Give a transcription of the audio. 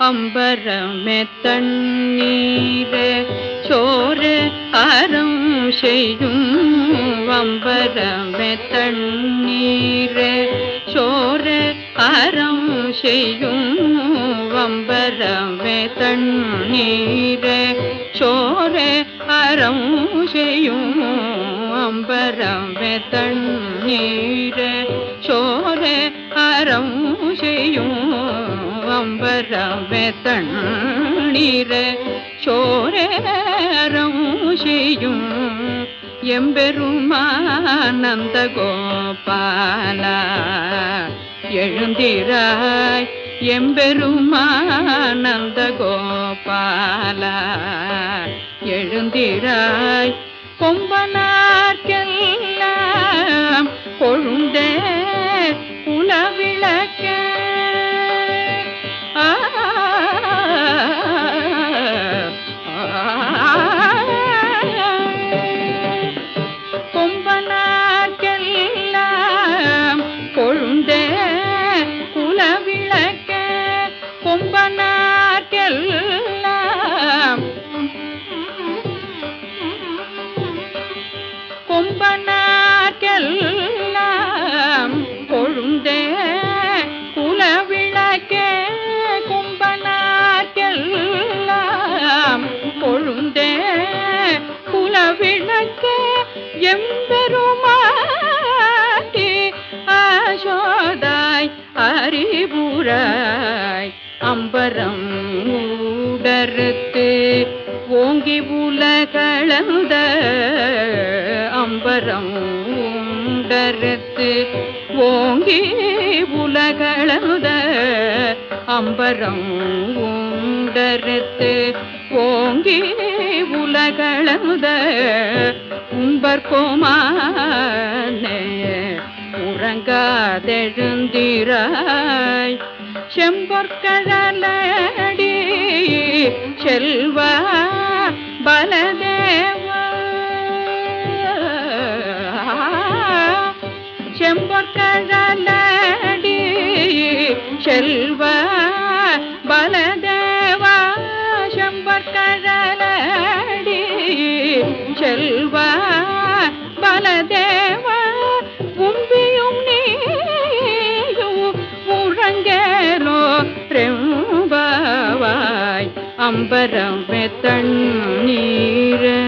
அம்பரமே தண்ணீரே சோறு அறம் செய்யும் அம்பரமே தண்ணீரே சோறு அறம் செய்யும் அம்பரமே தண்ணீரே சோறு அறம் செய்யும் அம்பரமே தண்ணீரே சோறு அறம் செய்யும் அம்பரமே தண்ணீரே சோரேரம் செய்யும் எம்பெருமானந்த கோபாலா எழுந்திராய் எம்பெருமானந்த கோபாலா எழுந்திராய் கொம்பனார்க்கெல்லாம் கொழுந்தே விளக்க. ஆ கொம்பனார்க்கெல்லாம் கொழுந்தே குலவிளக்க. கொம்பனார்க்கெல்லாம் கொம்பனார்க்கெல்லாம் எம்பெருமாட்டி ஆசோதாய் அறிவுராய் அம்பரம் ஊடறுத்து ஓங்கி உலகளந்த அம்பரம் ஊடறுத்து ஓங்கி உலகளந்த அம்பரம் ஊண்டறுத்து ஓங்கி உலகளந்த உம்பர்கோமானே உறங்காதெழுந்திராய். செம்பொற்கழலடி செல்வ பலதேவா. செம்பொற்கழலடி செல்வா செல்வ பலதேவ உம்பியும் நீயும் முழங்கேலோ ரெம்பவாய் அம்பரம் தண்ணீரே